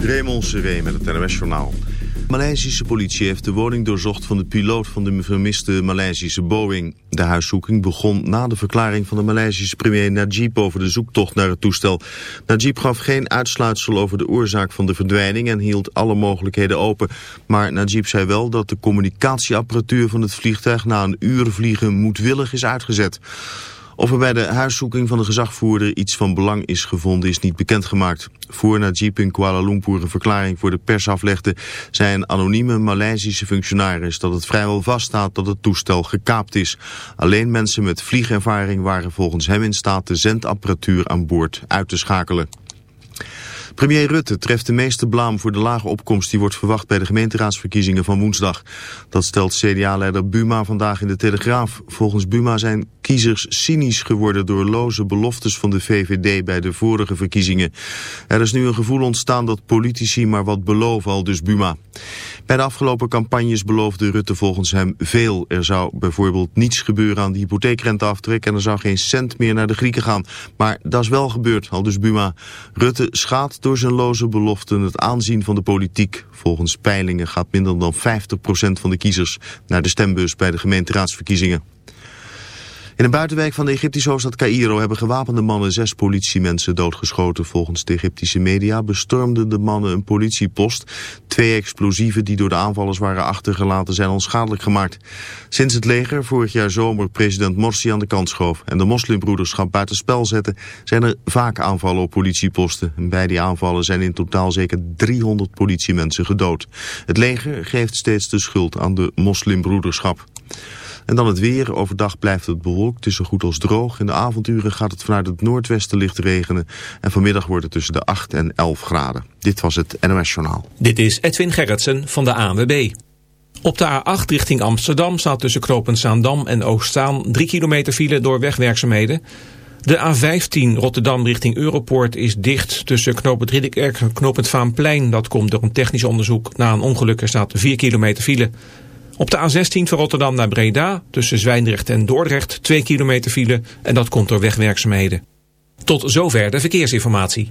Raymond Seré met het NOS-journaal. De Maleisische politie heeft de woning doorzocht van de piloot van de vermiste Maleisische Boeing. De huiszoeking begon na de verklaring van de Maleisische premier Najib over de zoektocht naar het toestel. Najib gaf geen uitsluitsel over de oorzaak van de verdwijning en hield alle mogelijkheden open. Maar Najib zei wel dat de communicatieapparatuur van het vliegtuig na een uur vliegen moedwillig is uitgezet. Of er bij de huiszoeking van de gezagvoerder iets van belang is gevonden is niet bekendgemaakt. Voor Najib in Kuala Lumpur een verklaring voor de pers aflegde, zei een anonieme Maleisische functionaris dat het vrijwel vaststaat dat het toestel gekaapt is. Alleen mensen met vliegervaring waren volgens hem in staat de zendapparatuur aan boord uit te schakelen. Premier Rutte treft de meeste blaam voor de lage opkomst die wordt verwacht bij de gemeenteraadsverkiezingen van woensdag. Dat stelt CDA-leider Buma vandaag in de Telegraaf. Volgens Buma zijn kiezers cynisch geworden door loze beloftes van de VVD bij de vorige verkiezingen. Er is nu een gevoel ontstaan dat politici maar wat beloven, al dus Buma. Bij de afgelopen campagnes beloofde Rutte volgens hem veel. Er zou bijvoorbeeld niets gebeuren aan de hypotheekrenteaftrek en er zou geen cent meer naar de Grieken gaan. Maar dat is wel gebeurd, al dus Buma. Rutte schaadt door zijn loze beloften het aanzien van de politiek. Volgens peilingen gaat minder dan 50% van de kiezers naar de stembus bij de gemeenteraadsverkiezingen. In een buitenwijk van de Egyptische hoofdstad Cairo hebben gewapende mannen zes politiemensen doodgeschoten. Volgens de Egyptische media bestormden de mannen een politiepost. Twee explosieven die door de aanvallers waren achtergelaten zijn onschadelijk gemaakt. Sinds het leger vorig jaar zomer president Morsi aan de kant schoof en de moslimbroederschap buitenspel zette, zijn er vaak aanvallen op politieposten. En bij die aanvallen zijn in totaal zeker 300 politiemensen gedood. Het leger geeft steeds de schuld aan de moslimbroederschap. En dan het weer. Overdag blijft het bewolkt. Zo goed als droog. In de avonturen gaat het vanuit het noordwesten licht regenen. En vanmiddag wordt het tussen de 8 en 11 graden. Dit was het NOS Journaal. Dit is Edwin Gerritsen van de ANWB. Op de A8 richting Amsterdam staat tussen Knopend Zaandam en Oostzaan 3 kilometer file door wegwerkzaamheden. De A15 Rotterdam richting Europoort is dicht tussen Knopend Ridderkerk en Knopend Vaanplein. Dat komt door een technisch onderzoek. Na een ongeluk er staat 4 kilometer file. Op de A16 van Rotterdam naar Breda, tussen Zwijndrecht en Dordrecht, 2 kilometer file en dat komt door wegwerkzaamheden. Tot zover de verkeersinformatie.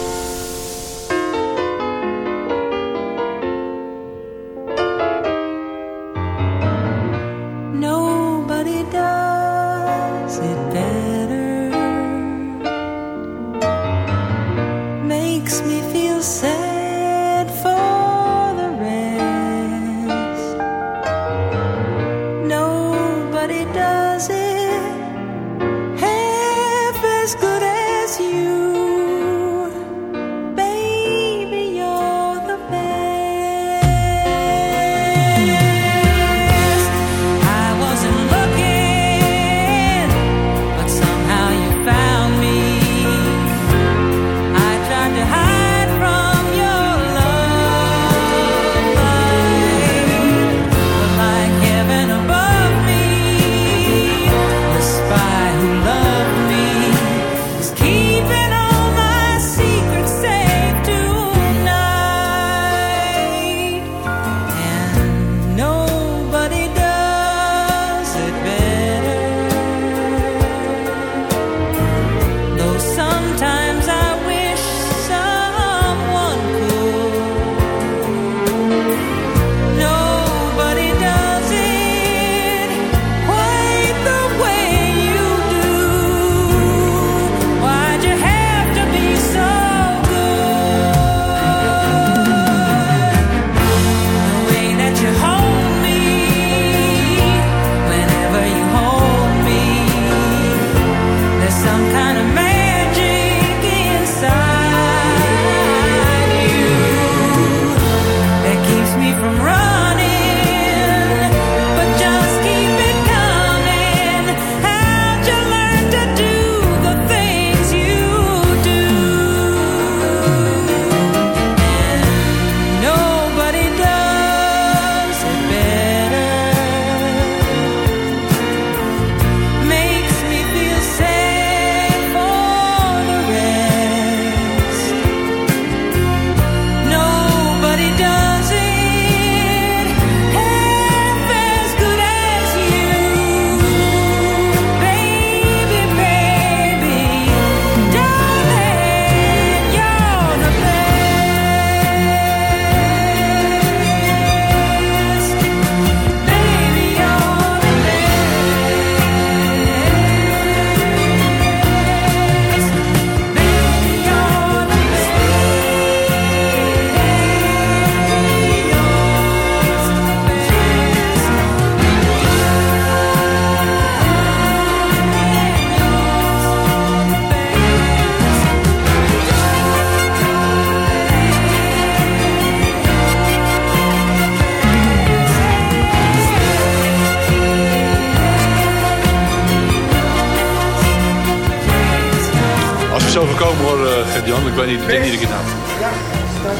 Zo voorkomen hoor, uh, Gert-Jan. Ik weet niet, ik denk niet dat ik het.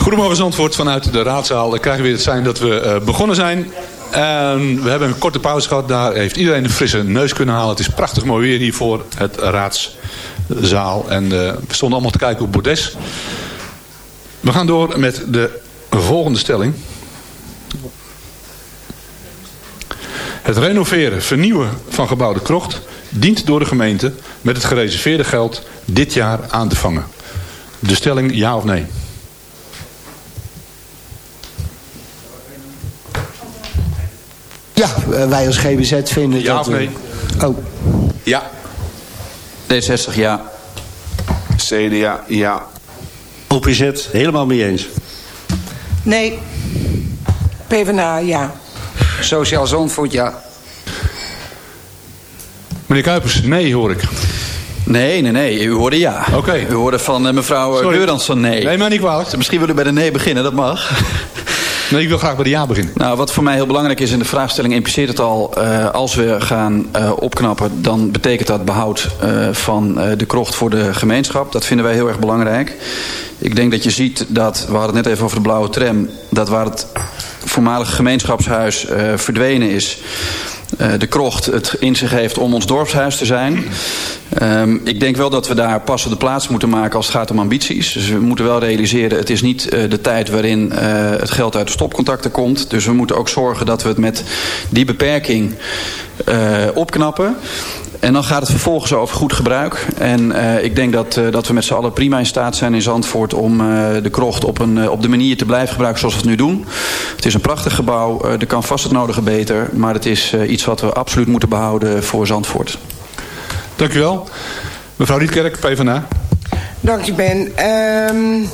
Goedemorgen Zandvoort vanuit de raadzaal. Dan krijgen we weer het zijn dat we uh, begonnen zijn. We hebben een korte pauze gehad. Daar heeft iedereen een frisse neus kunnen halen. Het is prachtig mooi weer hier voor het raadszaal. En uh, we stonden allemaal te kijken op Bordes. We gaan door met de volgende stelling. Het renoveren, vernieuwen van gebouw De Krocht dient door de gemeente met het gereserveerde geld dit jaar aan te vangen. De stelling ja of nee? Ja, wij als GBZ vinden ja dat... of nee? Oh. Ja. D60 ja. CDA ja. OPZ helemaal mee eens. Nee. PvdA ja. Sociaal Zandvoort ja. Meneer Kuipers, nee hoor ik. Nee, nee, nee. U hoorde ja. Oké. Okay. U hoorde van uh, mevrouw Geuransson nee. Nee, maar niet kwalijk. Misschien wil u bij de nee beginnen, dat mag. Nee, ik wil graag bij de ja beginnen. Nou, wat voor mij heel belangrijk is in de vraagstelling impliceert het al... Uh, als we gaan uh, opknappen, dan betekent dat behoud uh, van de krocht voor de gemeenschap. Dat vinden wij heel erg belangrijk. Ik denk dat je ziet dat, we hadden het net even over de blauwe tram... dat waar het voormalige gemeenschapshuis verdwenen is... Uh, de krocht het in zich heeft om ons dorpshuis te zijn. Um, ik denk wel dat we daar passende plaats moeten maken als het gaat om ambities. Dus we moeten wel realiseren, het is niet uh, de tijd waarin uh, het geld uit de stopcontacten komt. Dus we moeten ook zorgen dat we het met die beperking opknappen. En dan gaat het vervolgens over goed gebruik. En uh, ik denk dat, uh, dat we met z'n allen prima in staat zijn in Zandvoort... om uh, de krocht op, een, op de manier te blijven gebruiken zoals we het nu doen. Het is een prachtig gebouw. er kan vast het nodige beter. Maar het is iets wat we absoluut moeten behouden voor Zandvoort. Dank u wel. Mevrouw Rietkerk, PvdA. Dank je, Ben. Um...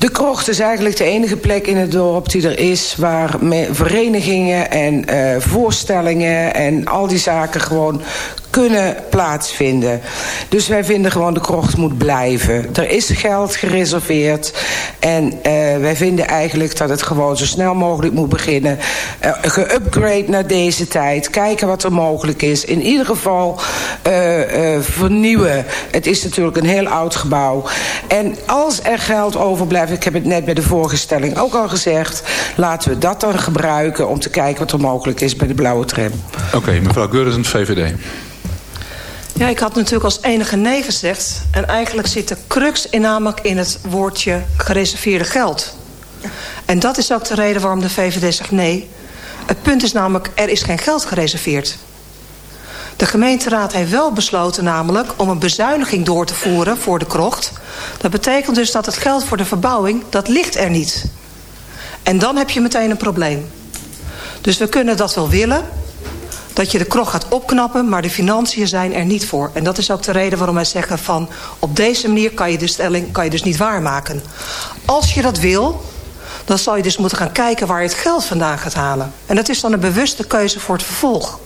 De krocht is eigenlijk de enige plek in het dorp die er is... waar verenigingen en uh, voorstellingen en al die zaken gewoon kunnen plaatsvinden. Dus wij vinden gewoon de krocht moet blijven. Er is geld gereserveerd. En uh, wij vinden eigenlijk dat het gewoon zo snel mogelijk moet beginnen. Uh, Geupgrade naar deze tijd. Kijken wat er mogelijk is. In ieder geval uh, vernieuwen. Het is natuurlijk een heel oud gebouw. En als er geld overblijft... ik heb het net bij de vorige stelling ook al gezegd... laten we dat dan gebruiken om te kijken wat er mogelijk is bij de blauwe tram. Oké, okay, mevrouw Geurens, VVD. Ja, ik had natuurlijk als enige nee gezegd. En eigenlijk zit de crux in namelijk in het woordje gereserveerde geld. En dat is ook de reden waarom de VVD zegt nee. Het punt is namelijk, er is geen geld gereserveerd. De gemeenteraad heeft wel besloten namelijk om een bezuiniging door te voeren voor de krocht. Dat betekent dus dat het geld voor de verbouwing, dat ligt er niet. En dan heb je meteen een probleem. Dus we kunnen dat wel willen, dat je de krocht gaat opknappen, maar de financiën zijn er niet voor. En dat is ook de reden waarom wij zeggen van... op deze manier kan je de stelling kan je dus niet waarmaken. Als je dat wil, dan zal je dus moeten gaan kijken waar je het geld vandaan gaat halen. En dat is dan een bewuste keuze voor het vervolg.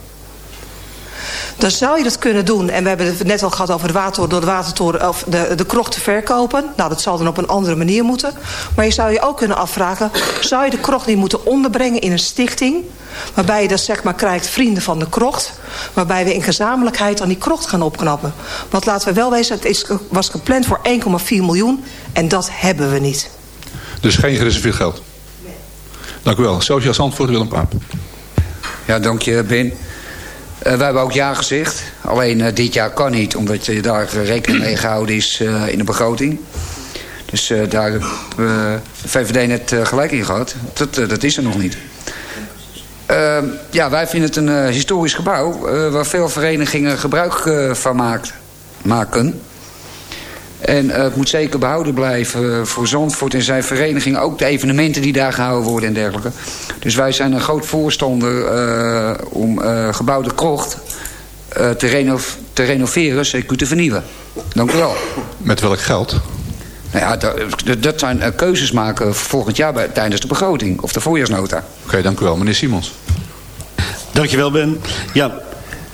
Dan zou je dat kunnen doen. En we hebben het net al gehad over de watertoren, door de, watertoren, of de, de krocht te verkopen. Nou, dat zal dan op een andere manier moeten. Maar je zou je ook kunnen afvragen... zou je de krocht niet moeten onderbrengen in een stichting... waarbij je dat zeg maar krijgt vrienden van de krocht... waarbij we in gezamenlijkheid aan die krocht gaan opknappen. Want laten we wel wezen, het is, was gepland voor 1,4 miljoen... en dat hebben we niet. Dus geen gereserveerd geld? Nee. Dank u wel. Sociaal Zandvoort, Willem Paap. Ja, dank je, Ben. Uh, wij hebben ook ja gezegd. Alleen uh, dit jaar kan niet, omdat je daar rekening mee gehouden is uh, in de begroting. Dus daar heeft de VVD net gelijk in gehad. Dat, dat is er nog niet. ja, wij vinden het een historisch gebouw... waar veel verenigingen gebruik van maakt, maken. En uh, het moet zeker behouden blijven voor Zandvoort en zijn vereniging. Ook de evenementen die daar gehouden worden en dergelijke. Dus wij zijn een groot voorstander uh, om uh, gebouwde krocht te, reno te renoveren, zeker te vernieuwen. Dank u wel. Met welk geld? Nou ja, dat, dat zijn keuzes maken voor volgend jaar bij, tijdens de begroting. Of de voorjaarsnota. Oké, okay, dank u wel. Meneer Simons. Dankjewel, Ben. Ja,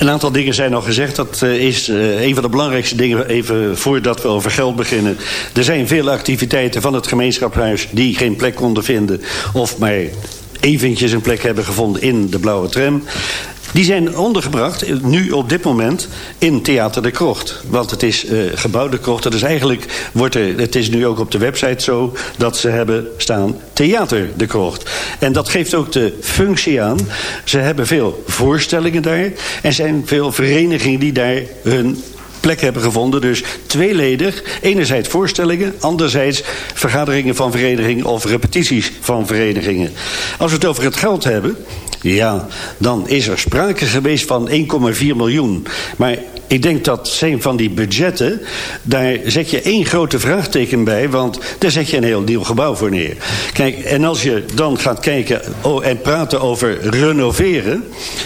een aantal dingen zijn al gezegd. Dat uh, is uh, een van de belangrijkste dingen even voordat we over geld beginnen. Er zijn veel activiteiten van het gemeenschapshuis die geen plek konden vinden. Of maar eventjes een plek hebben gevonden in de blauwe tram. Die zijn ondergebracht, eh, nu op dit moment, in Theater de Krocht. Want het is uh, gebouw de Krocht. Dus eigenlijk wordt er, het is nu ook op de website zo... dat ze hebben staan Theater de Krocht. En dat geeft ook de functie aan. Ze hebben veel voorstellingen daar. En zijn veel verenigingen die daar hun plek hebben gevonden. Dus tweeledig. Enerzijds voorstellingen, anderzijds vergaderingen van verenigingen of repetities van verenigingen. Als we het over het geld hebben, ja, dan is er sprake geweest van 1,4 miljoen. Maar ik denk dat zijn van die budgetten... daar zet je één grote vraagteken bij... want daar zet je een heel nieuw gebouw voor neer. Kijk, en als je dan gaat kijken oh, en praten over renoveren...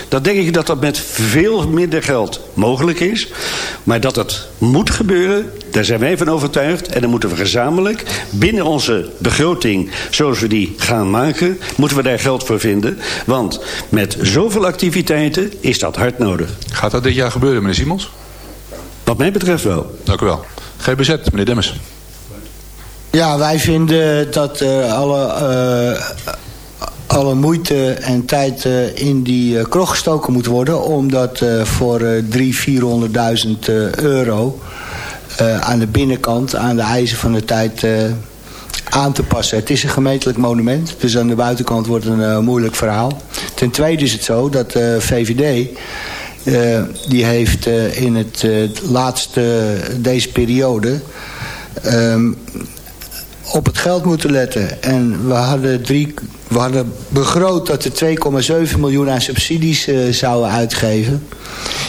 dan denk ik dat dat met veel minder geld mogelijk is. Maar dat het moet gebeuren, daar zijn wij van overtuigd. En dan moeten we gezamenlijk binnen onze begroting... zoals we die gaan maken, moeten we daar geld voor vinden. Want met zoveel activiteiten is dat hard nodig. Gaat dat dit jaar gebeuren, meneer Simons? Wat mij betreft wel. Dank u wel. GBZ, meneer Demmers. Ja, wij vinden dat uh, alle, uh, alle moeite en tijd uh, in die uh, kroeg gestoken moet worden. Omdat uh, voor uh, 300.000, 400.000 euro aan de binnenkant, aan de eisen van de tijd aan te passen. Het is een gemeentelijk monument, dus aan de buitenkant wordt een moeilijk verhaal. Ten tweede is het zo dat de VVD... Uh, die heeft in het laatste deze periode um, op het geld moeten letten. En we hadden, drie, we hadden begroot dat er 2,7 miljoen aan subsidies zouden uitgeven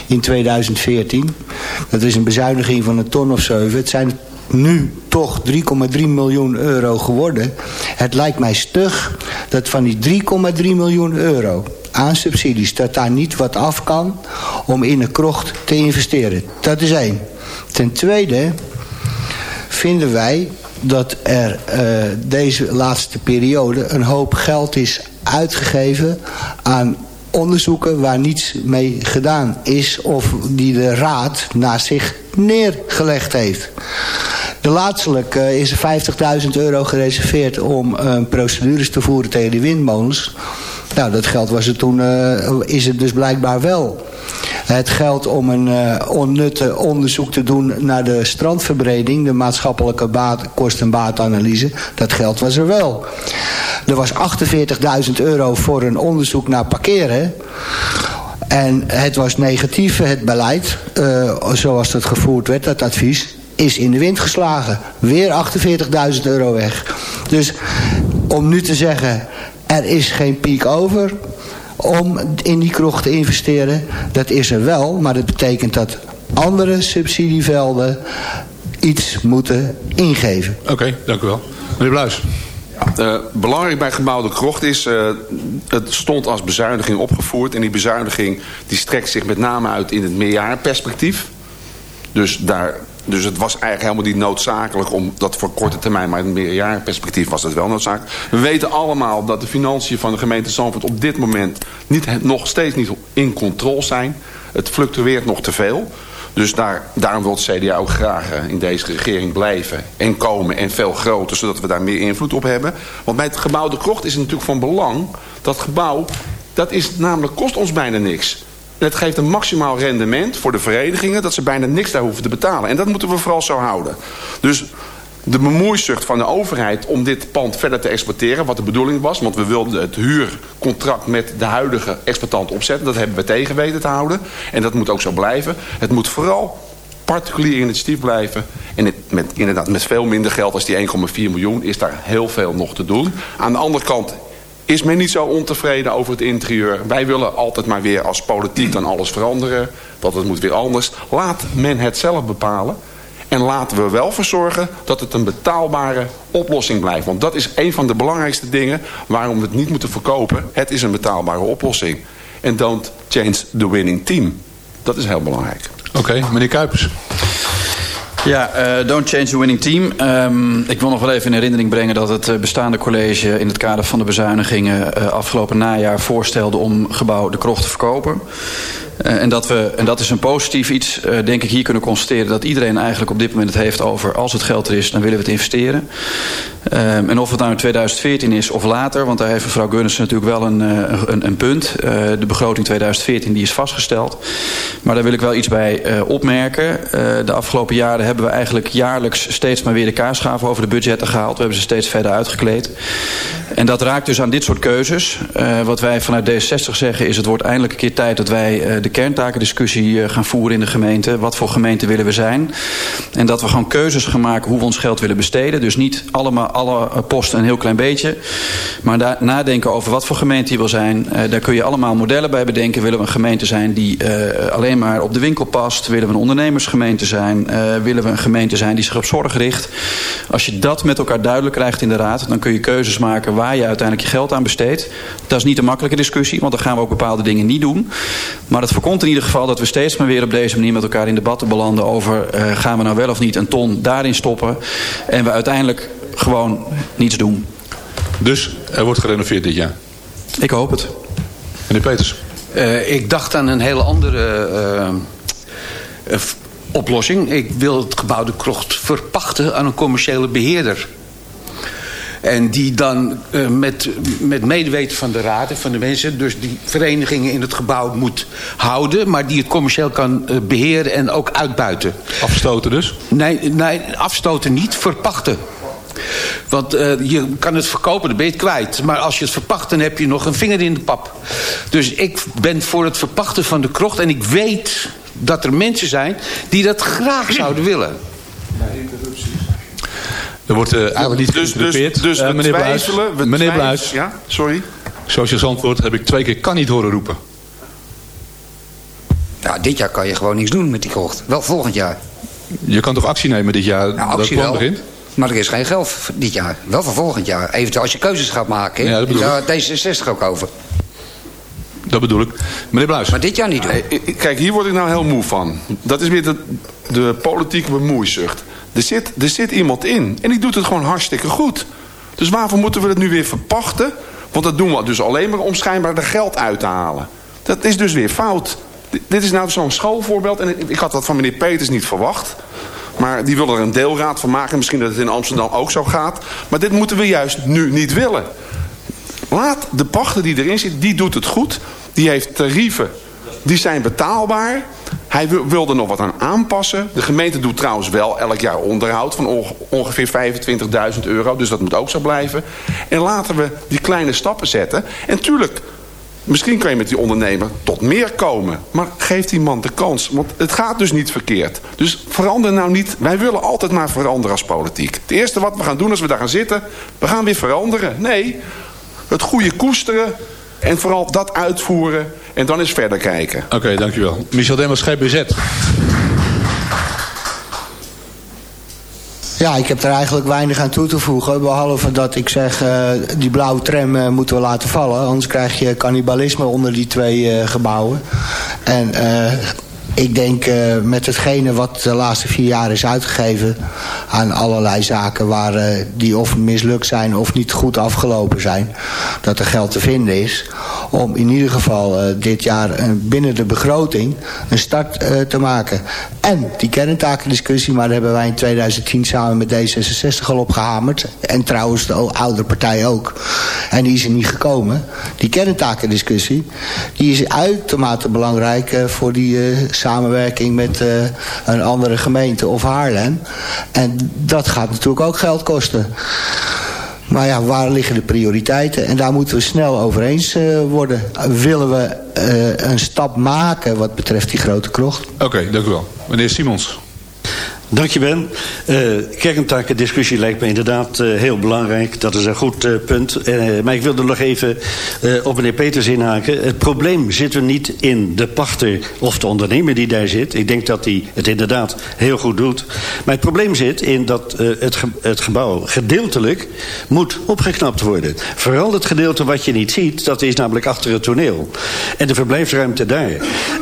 in 2014. Dat is een bezuiniging van een ton of zeven. Het zijn nu toch 3,3 miljoen euro geworden. Het lijkt mij stug dat van die 3,3 miljoen euro aan subsidies... dat daar niet wat af kan om in een krocht te investeren. Dat is één. Ten tweede vinden wij dat er uh, deze laatste periode... een hoop geld is uitgegeven aan onderzoeken waar niets mee gedaan is... of die de raad naast zich neergelegd heeft. De laatstelijk uh, is er 50.000 euro gereserveerd om uh, procedures te voeren tegen die windmolens. Nou, dat geld was er toen, uh, is het dus blijkbaar wel. Het geld om een onnutte onderzoek te doen naar de strandverbreding... de maatschappelijke baat, kost- en baatanalyse, dat geld was er wel. Er was 48.000 euro voor een onderzoek naar parkeren... En het was negatief, het beleid, zoals dat gevoerd werd, dat advies, is in de wind geslagen. Weer 48.000 euro weg. Dus om nu te zeggen, er is geen piek over om in die kroeg te investeren. Dat is er wel, maar dat betekent dat andere subsidievelden iets moeten ingeven. Oké, okay, dank u wel. Meneer Bluis. Uh, belangrijk bij gebouw de krocht is, uh, het stond als bezuiniging opgevoerd. En die bezuiniging die strekt zich met name uit in het meerjarenperspectief. Dus, daar, dus het was eigenlijk helemaal niet noodzakelijk om dat voor korte termijn, maar in het meerjarenperspectief was het wel noodzakelijk. We weten allemaal dat de financiën van de gemeente Zandvoort op dit moment niet, nog steeds niet in controle zijn. Het fluctueert nog te veel. Dus daar, daarom wil het CDA ook graag in deze regering blijven en komen en veel groter, zodat we daar meer invloed op hebben. Want bij het gebouw De Krocht is het natuurlijk van belang, dat gebouw, dat is namelijk, kost ons bijna niks. Het geeft een maximaal rendement voor de verenigingen, dat ze bijna niks daar hoeven te betalen. En dat moeten we vooral zo houden. Dus de bemoeizucht van de overheid om dit pand verder te exporteren... wat de bedoeling was, want we wilden het huurcontract met de huidige exploitant opzetten. Dat hebben we tegen weten te houden. En dat moet ook zo blijven. Het moet vooral particulier initiatief blijven. En het, met, inderdaad, met veel minder geld als die 1,4 miljoen is daar heel veel nog te doen. Aan de andere kant is men niet zo ontevreden over het interieur. Wij willen altijd maar weer als politiek dan alles veranderen. Dat het moet weer anders. Laat men het zelf bepalen. En laten we wel voor zorgen dat het een betaalbare oplossing blijft. Want dat is een van de belangrijkste dingen waarom we het niet moeten verkopen. Het is een betaalbare oplossing. En don't change the winning team. Dat is heel belangrijk. Oké, meneer Kuipers. Ja, uh, don't change the winning team. Um, ik wil nog wel even in herinnering brengen dat het bestaande college... in het kader van de bezuinigingen uh, afgelopen najaar voorstelde... om gebouw De Krocht te verkopen. Eh, en, dat we, en dat is een positief iets, eh, denk ik, hier kunnen constateren... dat iedereen eigenlijk op dit moment het heeft over... als het geld er is, dan willen we het investeren. Ehm, en of het nou in 2014 is of later... want daar heeft mevrouw Gunnissen natuurlijk wel een, eh, een, een punt. Eh, de begroting 2014 die is vastgesteld. Maar daar wil ik wel iets bij eh, opmerken. Eh, de afgelopen jaren hebben we eigenlijk jaarlijks... steeds maar weer de kaarschaven over de budgetten gehaald. We hebben ze steeds verder uitgekleed. En dat raakt dus aan dit soort keuzes. Wat wij vanuit D66 zeggen is... het wordt eindelijk een keer tijd dat wij de kerntakendiscussie eh, gaan voeren in de gemeente. Wat voor gemeente willen we zijn? En dat we gewoon keuzes gaan maken hoe we ons geld willen besteden. Dus niet allemaal alle posten een heel klein beetje. Maar daar nadenken over wat voor gemeente je wil zijn. Eh, daar kun je allemaal modellen bij bedenken. Willen we een gemeente zijn die eh, alleen maar op de winkel past? Willen we een ondernemersgemeente zijn? Eh, willen we een gemeente zijn die zich op zorg richt? Als je dat met elkaar duidelijk krijgt in de raad... dan kun je keuzes maken waar je uiteindelijk je geld aan besteedt. Dat is niet een makkelijke discussie, want dan gaan we ook bepaalde dingen niet doen. Maar dat voorkomt in ieder geval dat we steeds maar weer op deze manier met elkaar in debatten belanden over... eh, gaan we nou wel of niet een ton daarin stoppen? En we uiteindelijk gewoon niets doen. Dus er wordt gerenoveerd dit jaar? Ik hoop het. Meneer Peters. Eh, ik dacht aan een hele andere eh, oplossing. Ik wil het gebouw de krocht verpachten aan een commerciële beheerder. En die dan eh, met, met medeweten van de raad en van de mensen... dus die verenigingen in het gebouw moet houden... maar die het commercieel kan eh, beheren en ook uitbuiten. Afstoten dus? Nee, nee afstoten niet, verpachten. Want eh, je kan het verkopen, dan ben je het kwijt. Maar als je het verpacht, dan heb je nog een vinger in de pap. Dus ik ben voor het verpachten van de krocht. En ik weet dat er mensen zijn die dat graag zouden willen. Er wordt eh, eigenlijk niet Dus- dus- dus we Eh, meneer Bluis. we meneer Bluis. Ja, sorry. Sociaal antwoord heb ik twee keer kan niet horen roepen. Ja, dit jaar kan je gewoon niks doen met die krocht. Wel volgend jaar. Je kan toch actie nemen dit jaar Nou, dat plan wel. begint? Maar er is geen geld voor dit jaar. Wel voor volgend jaar. Eventueel als je keuzes gaat maken. Ja, dat bedoel daar D66 ook over. Dat bedoel ik. Meneer Bluis. Maar dit jaar niet doen. Kijk, hier word ik nou heel moe van. Dat is weer de, de politieke bemoeizucht. Er zit, er zit iemand in en die doet het gewoon hartstikke goed. Dus waarvoor moeten we het nu weer verpachten? Want dat doen we dus alleen maar om schijnbaar er geld uit te halen. Dat is dus weer fout. Dit is nou zo'n schoolvoorbeeld. En ik, ik had dat van meneer Peters niet verwacht. Maar die wil er een deelraad van maken. Misschien dat het in Amsterdam ook zo gaat. Maar dit moeten we juist nu niet willen. Laat de pachter die erin zit, die doet het goed. Die heeft tarieven, die zijn betaalbaar. Hij wil, wil er nog wat aan aanpassen. De gemeente doet trouwens wel elk jaar onderhoud van onge- ongeveer 25.000 euro. Dus dat moet ook zo blijven. En laten we die kleine stappen zetten. En tuurlijk, misschien kan je met die ondernemer tot meer komen. Maar geef die man de kans. Want het gaat dus niet verkeerd. Dus verander nou niet. Wij willen altijd maar veranderen als politiek. Het eerste wat we gaan doen als we daar gaan zitten... we gaan weer veranderen. Nee, het goede koesteren en vooral dat uitvoeren en dan eens verder kijken. Oké, dankjewel. Michel Demmers, GBZ. Ja, ik heb er eigenlijk weinig aan toe te voegen. Behalve dat ik zeg, eh, die blauwe tram eh, moeten we laten vallen. Anders krijg je cannibalisme onder die twee eh, gebouwen. En eh, ik denk eh, met hetgene wat de laatste vier jaar is uitgegeven... aan allerlei zaken waar eh, die of mislukt zijn of niet goed afgelopen zijn... dat er geld te vinden is om in ieder geval eh, dit jaar eh, binnen de begroting een start eh, te maken. En die kerntakendiscussie, maar daar hebben wij in 2010 samen met D66 al opgehamerd. En trouwens de oudere partij ook. En die is er niet gekomen. Die kerntakendiscussie, die is uitermate belangrijk voor die samenwerking met een andere gemeente of Haarlem. En dat gaat natuurlijk ook geld kosten. Maar ja, waar liggen de prioriteiten? En daar moeten we snel over eens eh, worden. Willen we eh, een stap maken wat betreft die grote krocht? Oké, dank u wel. Meneer Simons. Dank je, Ben. Uh, lijkt me inderdaad uh, heel belangrijk. Dat is een goed uh, punt. Maar ik wilde nog even op meneer Peters inhaken. Het probleem zit er niet in de pachter of de ondernemer die daar zit. Ik denk dat hij het inderdaad heel goed doet. Maar het probleem zit in dat het, het gebouw gedeeltelijk moet opgeknapt worden. Vooral het gedeelte wat je niet ziet, dat is namelijk achter het toneel. En de verblijfsruimte daar.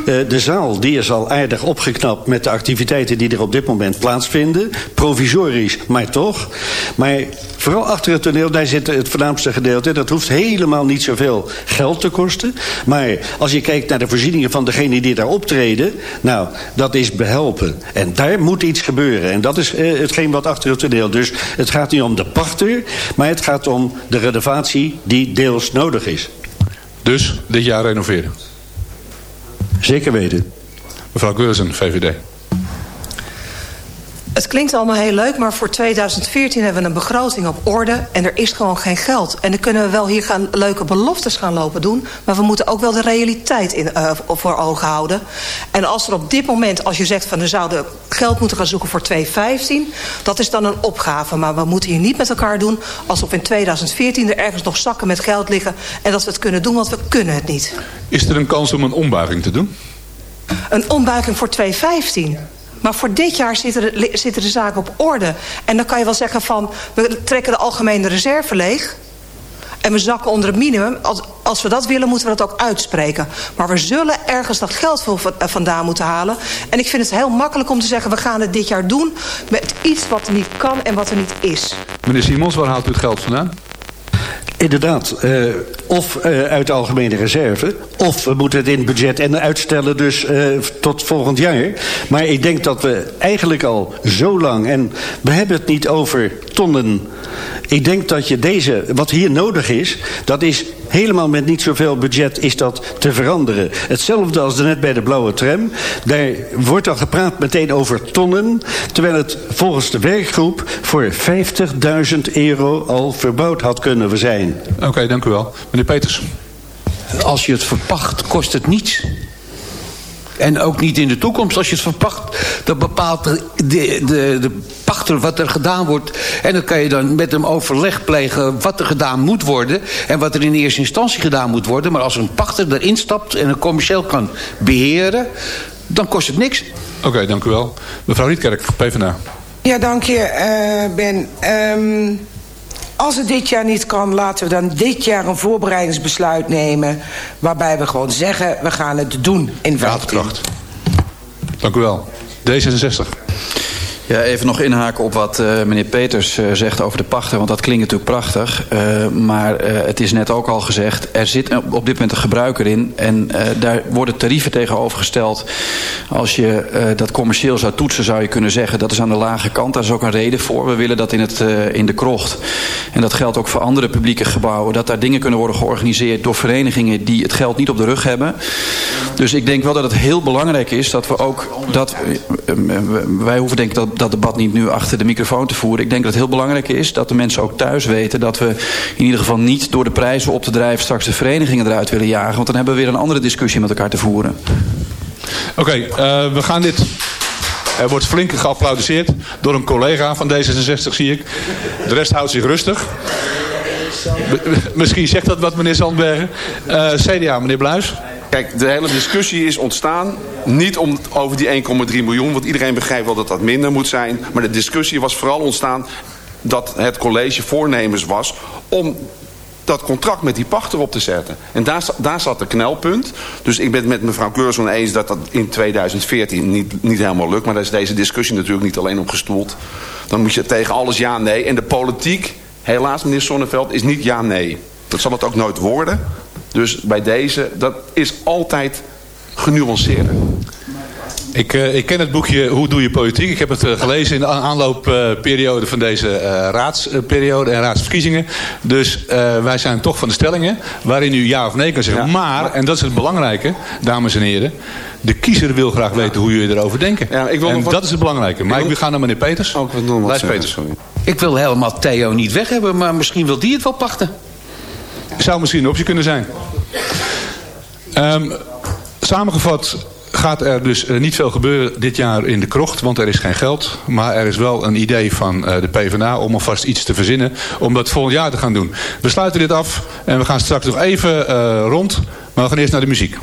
De zaal die is al aardig opgeknapt met de activiteiten die er op dit moment plaatsvinden. Provisorisch, maar toch. Maar vooral achter het toneel, daar zit het voornaamste gedeelte. Dat hoeft helemaal niet zoveel geld te kosten. Maar als je kijkt naar de voorzieningen van degenen die daar optreden... nou, dat is behelpen. En daar moet iets gebeuren. En dat is eh, hetgeen wat achter het toneel. Dus het gaat niet om de pachter, maar het gaat om de renovatie die deels nodig is. Dus dit jaar renoveren. Zeker weten. Mevrouw Keurzen, VVD. Het klinkt allemaal heel leuk, maar voor 2014 hebben we een begroting op orde... en er is gewoon geen geld. En dan kunnen we wel hier gaan leuke beloftes gaan lopen doen... maar we moeten ook wel de realiteit in, uh, voor ogen houden. En als er op dit moment, als je zegt... van we zouden geld moeten gaan zoeken voor 2015... dat is dan een opgave. Maar we moeten hier niet met elkaar doen... alsof in 2014 er ergens nog zakken met geld liggen... en dat we het kunnen doen, want we kunnen het niet. Is er een kans om een ombuiging te doen? Een ombuiging voor 2015... Maar voor dit jaar zitten de, de zaken op orde. En dan kan je wel zeggen van... we trekken de algemene reserve leeg... en we zakken onder het minimum. Als, als we dat willen, moeten we dat ook uitspreken. Maar we zullen ergens dat geld voor, vandaan moeten halen. En ik vind het heel makkelijk om te zeggen... we gaan het dit jaar doen met iets wat niet kan en wat er niet is. Meneer Simons, waar haalt u het geld vandaan? Inderdaad, uh, of uh, uit de algemene reserve... of we moeten het in het budget en uitstellen dus uh, tot volgend jaar. Maar ik denk dat we eigenlijk al zo lang... en we hebben het niet over tonnen... ik denk dat je deze, wat hier nodig is... dat is helemaal met niet zoveel budget is dat te veranderen. Hetzelfde als net bij de blauwe tram. Daar wordt al gepraat meteen over tonnen... terwijl het volgens de werkgroep voor 50.000 euro al verbouwd had kunnen zijn. Oké, okay, dank u wel. Meneer Peters. Als je het verpacht, kost het niets. En ook niet in de toekomst. Als je het verpacht, dan bepaalt de, de, de, de pachter wat er gedaan wordt. En dan kan je dan met hem overleg plegen wat er gedaan moet worden. En wat er in eerste instantie gedaan moet worden. Maar als een pachter erin stapt en een commercieel kan beheren... dan kost het niks. Oké, okay, dank u wel. Mevrouw Rietkerk, PvdA. Ja, dank je, uh, Ben. Um, als het dit jaar niet kan, laten we dan dit jaar een voorbereidingsbesluit nemen... waarbij we gewoon zeggen, we gaan het doen in 15. Dank u wel. D66. Ja, even nog inhaken op wat uh, meneer Peters uh, zegt over de pachten. Want dat klinkt natuurlijk prachtig. Uh, maar het is net ook al gezegd. Er zit op dit moment een gebruiker in. En daar worden tarieven tegenover gesteld. Als je dat commercieel zou toetsen zou je kunnen zeggen. Dat is aan de lage kant. Daar is ook een reden voor. We willen dat in, het, in de krocht. En dat geldt ook voor andere publieke gebouwen. Dat daar dingen kunnen worden georganiseerd door verenigingen die het geld niet op de rug hebben. Dus ik denk wel dat het heel belangrijk is dat we ook... Dat, wij hoeven denk ik dat dat debat niet nu achter de microfoon te voeren. Ik denk dat het heel belangrijk is dat de mensen ook thuis weten... dat we in ieder geval niet door de prijzen op te drijven... straks de verenigingen eruit willen jagen. Want dan hebben we weer een andere discussie met elkaar te voeren. Oké, uh, we gaan dit... Er wordt flink geapplaudiseerd door een collega van D66, zie ik. De rest houdt zich rustig. Misschien zegt dat wat, meneer Zandbergen. Uh, CDA, meneer Bluis. Kijk, de hele discussie is ontstaan. Niet om, over die 1,3 miljoen. Want iedereen begrijpt wel dat dat minder moet zijn. Maar de discussie was vooral ontstaan dat het college voornemens was om dat contract met die pachter op te zetten. En daar, daar zat de knelpunt. Dus ik ben het met mevrouw Kleurson eens dat dat in 2014 niet, niet helemaal lukt. Maar daar is deze discussie natuurlijk niet alleen op gestoeld. Dan moet je tegen alles ja-nee. En de politiek, helaas meneer Sonneveld, is niet ja-nee. Dat zal het ook nooit worden. Dus bij deze, dat is altijd genuanceerder. Ik, uh, ik ken het boekje Hoe doe je politiek? Ik heb het uh, gelezen in de aanloopperiode van deze raadsperiode en raadsverkiezingen. Dus wij zijn toch van de stellingen waarin u ja of nee kan zeggen. Ja. Maar, en dat is het belangrijke, dames en heren. De kiezer wil graag weten hoe jullie erover denken. Ja, ik wil en dat is het belangrijke. Maar ik wil gaan naar meneer Peters. Oh, ik Lijst Peters. Sorry. Ik wil helemaal Theo niet weg hebben, maar misschien wil die het wel pachten. Zou misschien een optie kunnen zijn. Um, samengevat gaat er dus uh, niet veel gebeuren dit jaar in de krocht, want er is geen geld. Maar er is wel een idee van uh, de PvdA om alvast iets te verzinnen om dat volgend jaar te gaan doen. We sluiten dit af en we gaan straks nog even uh, rond, maar we gaan eerst naar de muziek.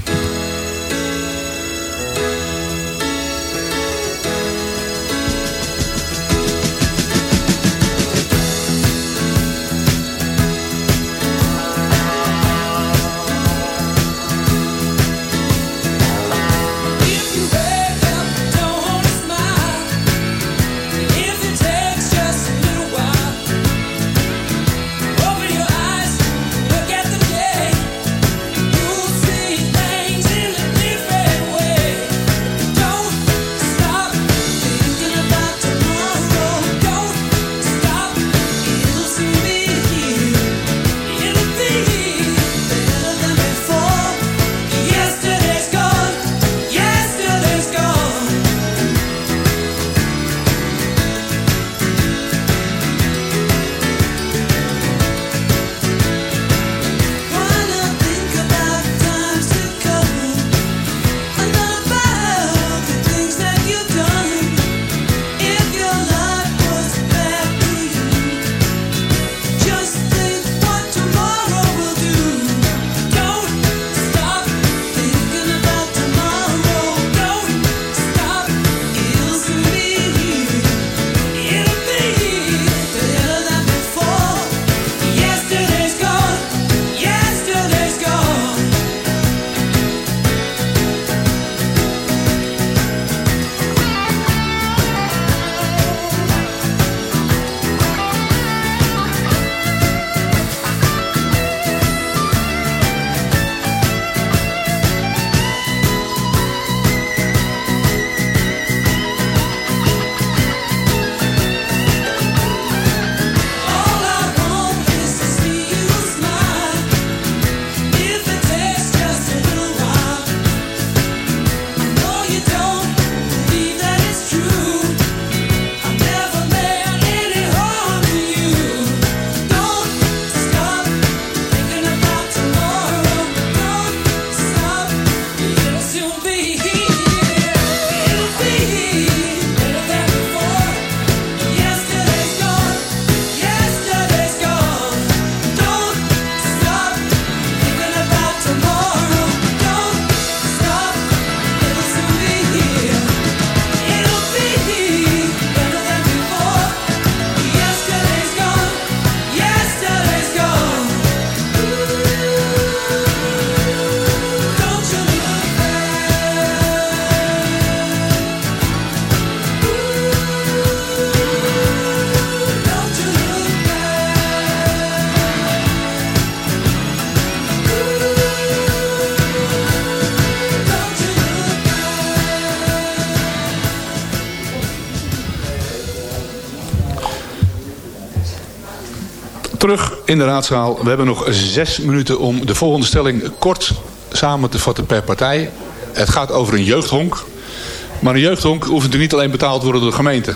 In de raadzaal. We hebben nog zes minuten om de volgende stelling kort samen te vatten per partij. Het gaat over een jeugdhonk. Maar een jeugdhonk hoeft natuurlijk niet alleen betaald te worden door de gemeente.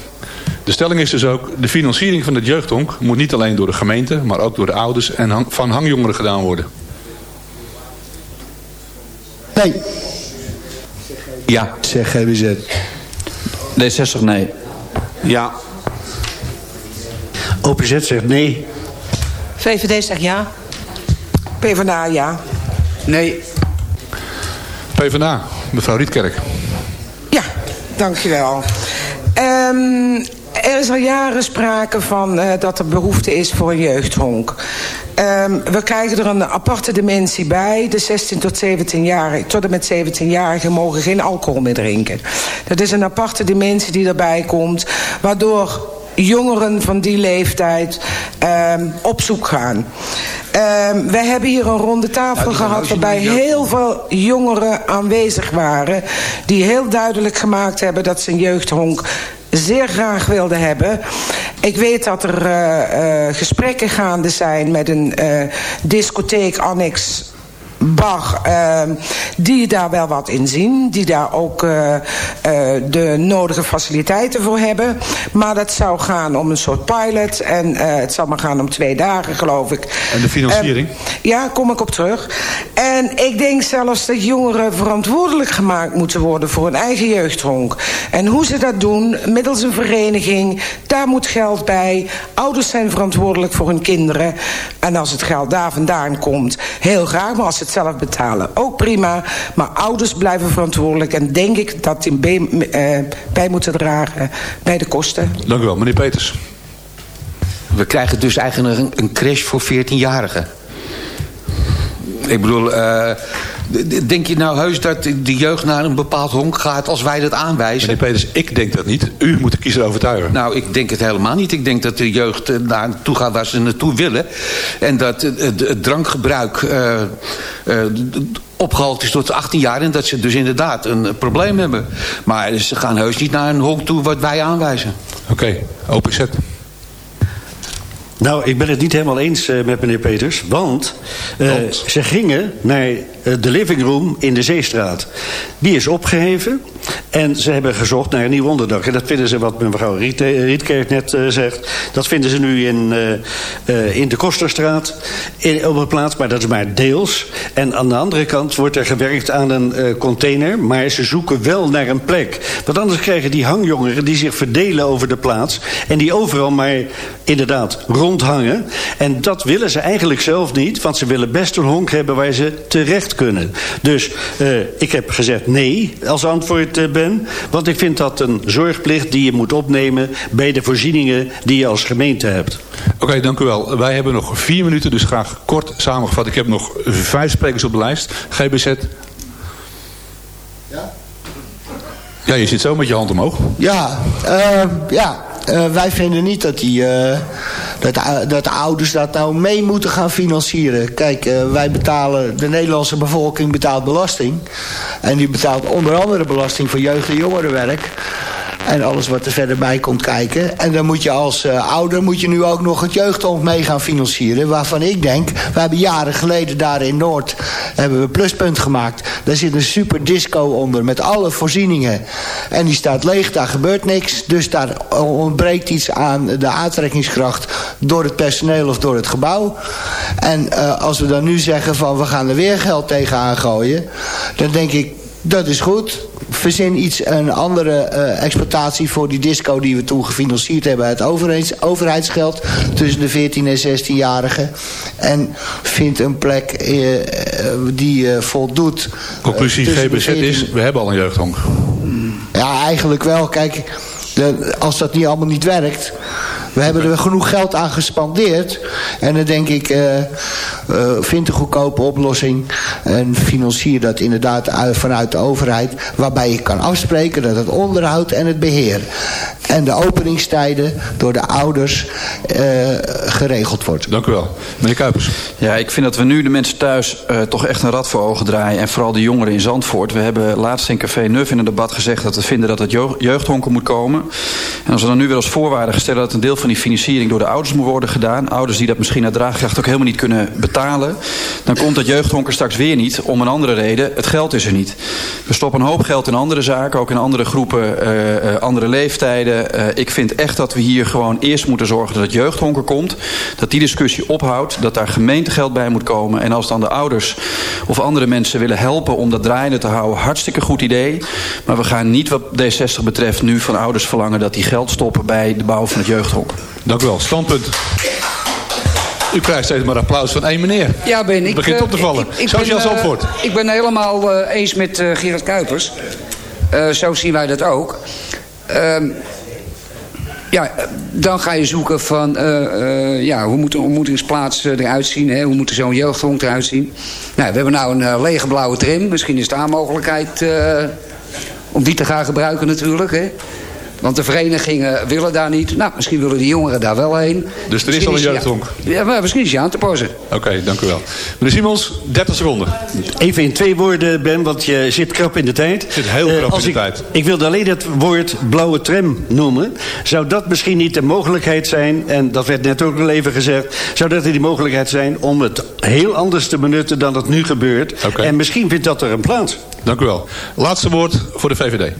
De stelling is dus ook, de financiering van het jeugdhonk moet niet alleen door de gemeente, maar ook door de ouders en hang- van hangjongeren gedaan worden. Nee. Ja. Zeg GBZ. D60 nee. Ja. OPZ zegt nee. VVD zegt ja. PvdA ja. Nee. PvdA, mevrouw Rietkerk. Ja, dankjewel. Ehm er is al jaren sprake van eh, dat er behoefte is voor een jeugdhonk. Ehm, we krijgen er een aparte dimensie bij. De 16 tot 17 jarigen, tot en met 17-jarigen mogen geen alcohol meer drinken. Dat is een aparte dimensie die erbij komt, waardoor jongeren van die leeftijd ehm, op zoek gaan. Ehm, wij hebben hier een ronde tafel gehad waarbij heel veel jongeren aanwezig waren... die heel duidelijk gemaakt hebben dat ze een jeugdhonk zeer graag wilden hebben. Ik weet dat er eh, eh, gesprekken gaande zijn met een eh, discotheek annex bar ehm, die daar wel wat in zien. Die daar ook eh, eh, de nodige faciliteiten voor hebben. Maar dat zou gaan om een soort pilot. En eh, het zal maar gaan om twee dagen geloof ik. En de financiering? Ehm, ja, kom ik op terug. En ik denk zelfs dat jongeren verantwoordelijk gemaakt moeten worden voor hun eigen jeugdhonk. En hoe ze dat doen, middels een vereniging, daar moet geld bij. Ouders zijn verantwoordelijk voor hun kinderen. En als het geld daar vandaan komt, heel graag. Maar als het zelf betalen, ook prima. Maar ouders blijven verantwoordelijk. En denk ik dat die bij, eh, bij moeten dragen bij de kosten. Dank u wel, meneer Peters. We krijgen dus eigenlijk een, een crash voor 14-jarigen. Ik bedoel, eh, denk je nou heus dat de jeugd naar een bepaald honk gaat als wij dat aanwijzen? Meneer Peters, ik denk dat niet. U moet de kiezer overtuigen. Nou, ik denk het helemaal niet. Ik denk dat de jeugd eh, naartoe gaat waar ze naartoe willen. En dat het, drankgebruik eh, eh, opgehaald is tot 18 jaar... en dat ze dus inderdaad een eh, probleem hebben. Maar ze gaan heus niet naar een honk toe wat wij aanwijzen. Oké, OPZ. Nou, ik ben het niet helemaal eens eh, met meneer Peters. Want, eh, ze gingen naar eh, de living room in de Zeestraat. Die is opgeheven. En ze hebben gezocht naar een nieuw onderdak. En dat vinden ze, wat mevrouw Riet, eh, net eh, zegt... dat vinden ze nu in, eh, eh, in de Kosterstraat in, op een plaats. Maar dat is maar deels. En aan de andere kant wordt er gewerkt aan een eh, container. Maar ze zoeken wel naar een plek. Want anders krijgen die hangjongeren die zich verdelen over de plaats... en die overal maar inderdaad rondhangen. En dat willen ze eigenlijk zelf niet. Want ze willen best een honk hebben waar ze terecht kunnen. Dus eh, ik heb gezegd nee als antwoord eh, Ben. Want ik vind dat een zorgplicht die je moet opnemen... bij de voorzieningen die je als gemeente hebt. Oké, dank u wel. Wij hebben nog vier minuten, dus graag kort samengevat. Ik heb nog vijf sprekers op de lijst. GBZ. Ja, je zit zo met je hand omhoog. Ja, eh, ja. Eh, wij vinden niet dat, die, eh, dat, dat de ouders dat nou mee moeten gaan financieren. Kijk, eh, wij betalen, de Nederlandse bevolking betaalt belasting. En die betaalt onder andere belasting voor jeugd- en jongerenwerk. En alles wat er verder bij komt kijken. En dan moet je als eh, ouder moet je nu ook nog het jeugdhonk mee gaan financieren. Waarvan ik denk, we hebben jaren geleden daar in Noord hebben we pluspunt gemaakt. Daar zit een super disco onder met alle voorzieningen. En die staat leeg, daar gebeurt niks. Dus daar ontbreekt iets aan de aantrekkingskracht door het personeel of door het gebouw. En eh, als we dan nu zeggen van we gaan er weer geld tegenaan gooien. Dan denk ik, dat is goed. Verzin iets, een andere eh, exploitatie voor die disco die we toen gefinancierd hebben uit overheids, overheidsgeld tussen de 14 en 16-jarigen. En vind een plek eh, die eh, voldoet. Conclusie GBZ 14 is, we hebben al een jeugdhonk. Ja, eigenlijk wel. Kijk, de- als dat niet allemaal niet werkt... We hebben er genoeg geld aan gespandeerd. En dan denk ik, eh, eh, vind een goedkope oplossing. En financier dat inderdaad uit- vanuit de overheid. Waarbij je kan afspreken dat het onderhoud en het beheer. en de openingstijden door de ouders eh, geregeld wordt. Dank u wel. Meneer Kuipers. Ja, ik vind dat we nu de mensen thuis uh, toch echt een rad voor ogen draaien. En vooral de jongeren in Zandvoort. We hebben laatst in Café Neuf in een debat gezegd dat we vinden dat het jeugdhonken moet komen. En als we dan nu weer als voorwaarde stellen dat een deel van die financiering door de ouders moet worden gedaan. Ouders die dat misschien naar draagkracht ook helemaal niet kunnen betalen. Dan komt dat jeugdhonken straks weer niet. Om een andere reden. Het geld is er niet. We stoppen een hoop geld in andere zaken. Ook in andere groepen, uh, andere leeftijden. Uh, ik vind echt dat we hier gewoon eerst moeten zorgen dat het jeugdhonken komt. Dat die discussie ophoudt. Dat daar gemeentegeld bij moet komen. En als dan de ouders of andere mensen willen helpen om dat draaiende te houden. Hartstikke goed idee. Maar we gaan niet wat D60 betreft nu van ouders verlangen dat die geld stoppen bij de bouw van het jeugdhonk. Dank u wel. Standpunt. U krijgt steeds maar applaus van één meneer. Ja, Ben. Ik, Het begint op te vallen. Ik, ik, Zoals ben, Jan Zandvoort. uh, ik ben helemaal uh, eens met uh, Gerard Kuipers. Zo zien wij dat ook. Ehm, ja, dan ga je zoeken van... ja, hoe moet een ontmoetingsplaats eruit zien? Hè? Hoe moet zo'n jeugdhonk eruit zien? Nou, we hebben nou een lege blauwe trim. Misschien is daar mogelijkheid om die te gaan gebruiken natuurlijk. Hè? Want de verenigingen willen daar niet. Nou, misschien willen die jongeren daar wel heen. Dus er is al een jeugdhonk? Ja, maar misschien is je aan te passen. Oké, okay, dank u wel. Meneer Simons, 30 seconden. Even in twee woorden, Ben, want je zit krap in de tijd. Zit heel krap uh, in de ik, tijd. Ik wilde alleen het woord blauwe tram noemen. Zou dat misschien niet de mogelijkheid zijn, en dat werd net ook al even gezegd... zou dat die mogelijkheid zijn om het heel anders te benutten dan het nu gebeurt? Okay. En misschien vindt dat er een plaats. Dank u wel. Laatste woord voor de VVD.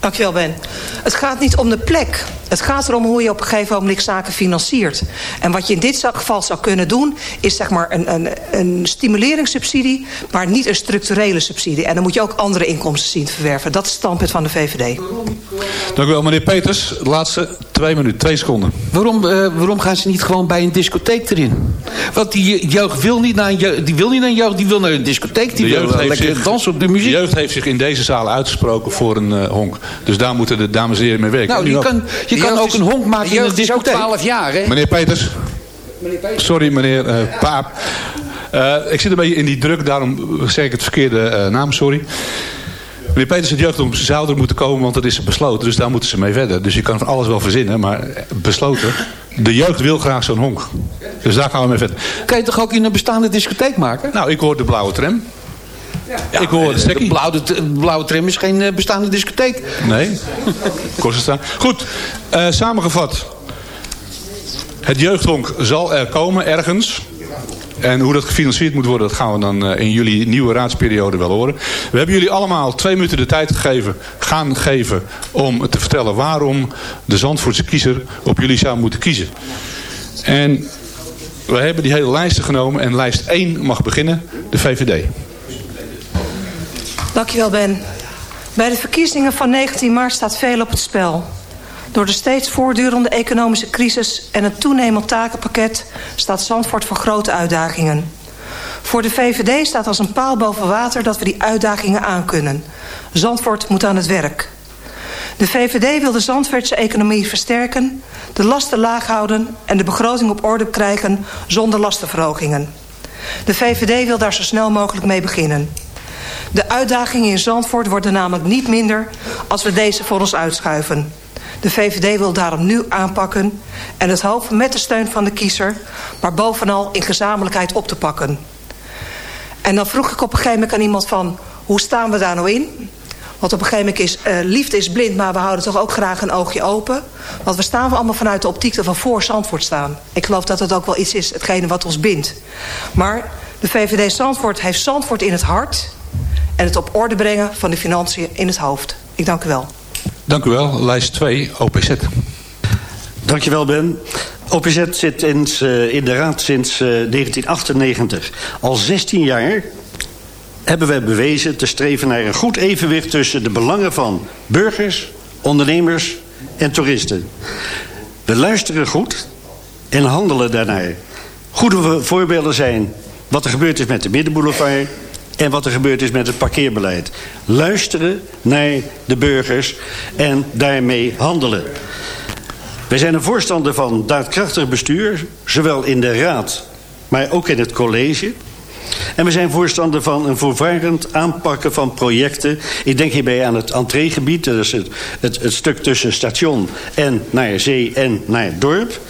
Dankjewel, Ben. Het gaat niet om de plek. Het gaat erom hoe je op een gegeven moment zaken financiert. En wat je in dit geval zou kunnen doen... is zeg maar een, een, een stimuleringssubsidie... maar niet een structurele subsidie. En dan moet je ook andere inkomsten zien te verwerven. Dat is het standpunt van de VVD. Dank u wel, meneer Peters. De laatste twee minuten, twee seconden. Waarom, uh, waarom gaan ze niet gewoon bij een discotheek erin? Want die jeugd wil niet naar een jeugd, die wil niet naar een jeugd, die wil naar een discotheek. Die wil lekker zich, dansen op de muziek. De jeugd heeft zich in deze zaal uitgesproken voor een uh, honk. Dus daar moeten de dames en heren mee werken. Nou, je kan, je kan ook een honk maken in een discotheek. is ook 12 jaar, hè? Meneer Peters. Meneer Peters. Sorry, meneer uh, Paap. Uh, ik zit een beetje in die druk, daarom zeg ik het verkeerde uh, naam, sorry. Meneer Peters, het jeugdhonk zou er moeten komen, want dat is besloten. Dus daar moeten ze mee verder. Dus je kan van alles wel verzinnen, maar besloten. De jeugd wil graag zo'n honk. Dus daar gaan we mee verder. Kan je toch ook in een bestaande discotheek maken? Nou, ik hoor de blauwe tram. Ja, ik hoor de blauwe, de blauwe tram is geen uh, bestaande discotheek. Nee, kost staan. Goed, uh, samengevat. Het jeugdhonk zal er komen ergens. En hoe dat gefinancierd moet worden, dat gaan we dan uh, in jullie nieuwe raadsperiode wel horen. We hebben jullie allemaal twee minuten de tijd gegeven, gaan geven om te vertellen waarom de Zandvoortse kiezer op jullie zou moeten kiezen. En we hebben die hele lijsten genomen en lijst 1 mag beginnen, de VVD. Dankjewel Ben. Bij de verkiezingen van 19 maart staat veel op het spel. Door de steeds voortdurende economische crisis en het toenemend takenpakket staat Zandvoort voor grote uitdagingen. Voor de VVD staat als een paal boven water dat we die uitdagingen aankunnen. Zandvoort moet aan het werk. De VVD wil de Zandvoortse economie versterken, de lasten laag houden en de begroting op orde krijgen zonder lastenverhogingen. De VVD wil daar zo snel mogelijk mee beginnen. De uitdagingen in Zandvoort worden namelijk niet minder als we deze voor ons uitschuiven. De VVD wil daarom nu aanpakken en het hoopt met de steun van de kiezer, maar bovenal in gezamenlijkheid op te pakken. En dan vroeg ik op een gegeven moment aan iemand van, hoe staan we daar nou in? Want op een gegeven moment is, uh, liefde is blind, maar we houden toch ook graag een oogje open. Want we staan allemaal vanuit de optiek we voor Zandvoort staan. Ik geloof dat het ook wel iets is, hetgene wat ons bindt. Maar de VVD Zandvoort heeft Zandvoort in het hart en het op orde brengen van de financiën in het hoofd. Ik dank u wel. Dank u wel. Lijst 2, OPZ. Dankjewel Ben. OPZ zit in, uh, in de raad sinds uh, 1998. Al 16 jaar hebben wij bewezen te streven naar een goed evenwicht... tussen de belangen van burgers, ondernemers en toeristen. We luisteren goed en handelen daarnaar. Goede voorbeelden zijn wat er gebeurd is met de Middenboulevard en wat er gebeurd is met het parkeerbeleid. Luisteren naar de burgers en daarmee handelen. Wij zijn een voorstander van daadkrachtig bestuur... zowel in de raad, maar ook in het college. En we zijn voorstander van een voorvarend aanpakken van projecten. Ik denk hierbij aan het entreegebied. Dat is het, het, stuk tussen station en naar zee en naar dorp.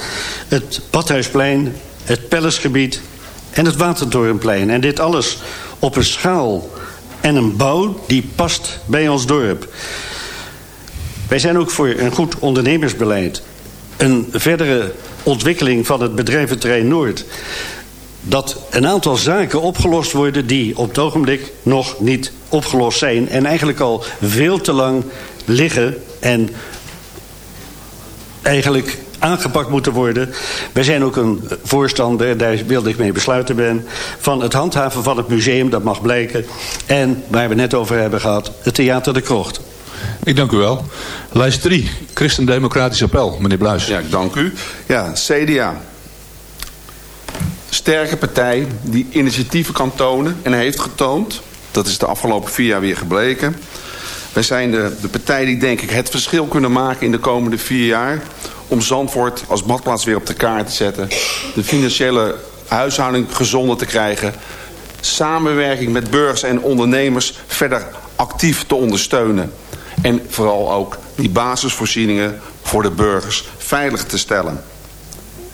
Het Badhuisplein, het Pellesgebied en het Watertorenplein. En dit alles op een schaal en een bouw die past bij ons dorp. Wij zijn ook voor een goed ondernemersbeleid. Een verdere ontwikkeling van het bedrijventerrein Noord. Dat een aantal zaken opgelost worden die op het ogenblik nog niet opgelost zijn. En eigenlijk al veel te lang liggen en eigenlijk aangepakt moeten worden. Wij zijn ook een voorstander, daar wilde ik mee besluiten ben... van het handhaven van het museum, dat mag blijken. En, waar we net over hebben gehad, het Theater de Krocht. Ik dank u wel. Lijst 3, Christen-Democratisch Appel. Meneer Bluis. Ja, ik dank u. Ja, CDA. Sterke partij die initiatieven kan tonen en heeft getoond. Dat is de afgelopen vier jaar weer gebleken. Wij zijn de, de partij die denk ik het verschil kunnen maken in de komende vier jaar... om Zandvoort als badplaats weer op de kaart te zetten. De financiële huishouding gezonder te krijgen. Samenwerking met burgers en ondernemers verder actief te ondersteunen. En vooral ook die basisvoorzieningen voor de burgers veilig te stellen.